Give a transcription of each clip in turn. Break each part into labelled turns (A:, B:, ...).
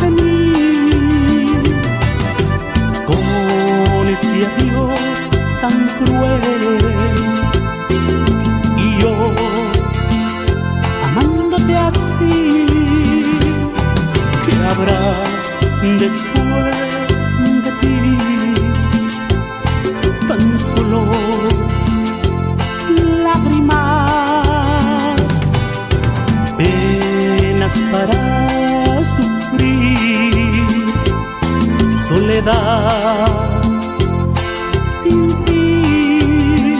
A: de mí con este adiós tan cruel. Y yo, amándote así, ¿qué habrá después sin ti.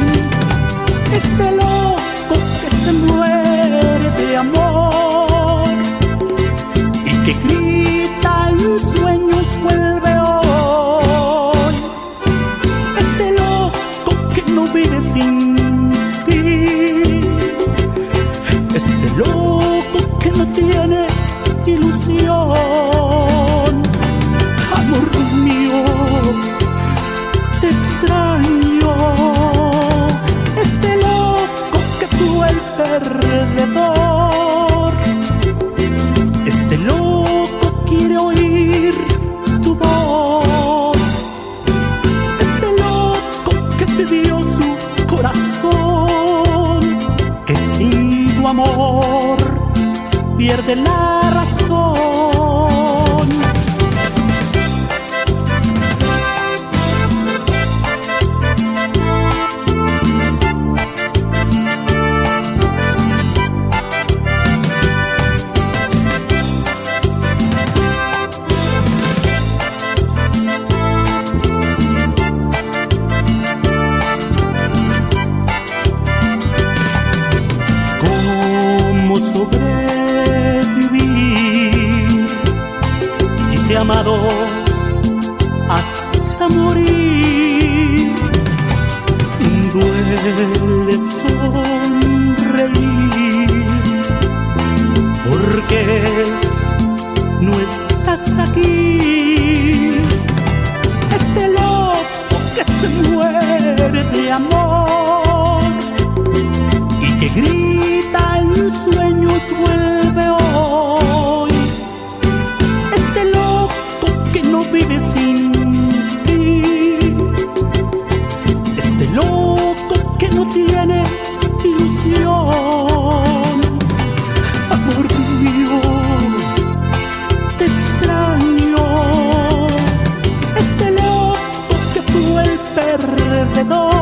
A: Este loco que se muere de amor y que grita en sueños vuelve hoy. Este loco que no vive sin ti. Este loco que no tiene ilusión. Amor pierde la razón. hasta morir. Duele sonreír porque no estás aquí. Este loco que se muere de amor y que grita en sueños vuelve. te doy.